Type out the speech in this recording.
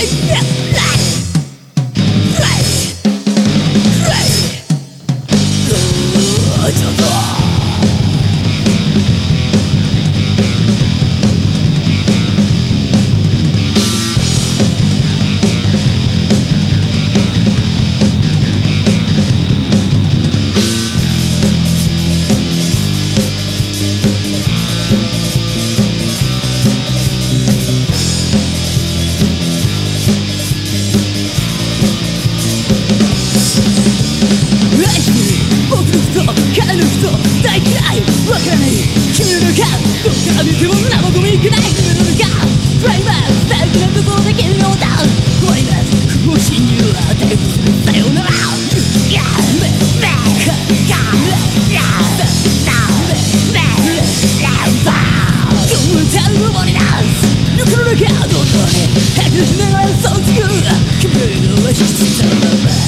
Yes! どっから見ても生ゴミくらい塗のかプライバースタイルなことできるのだプライバ不法侵入はテクスさよならどこに隠しながらそう君のは必要だ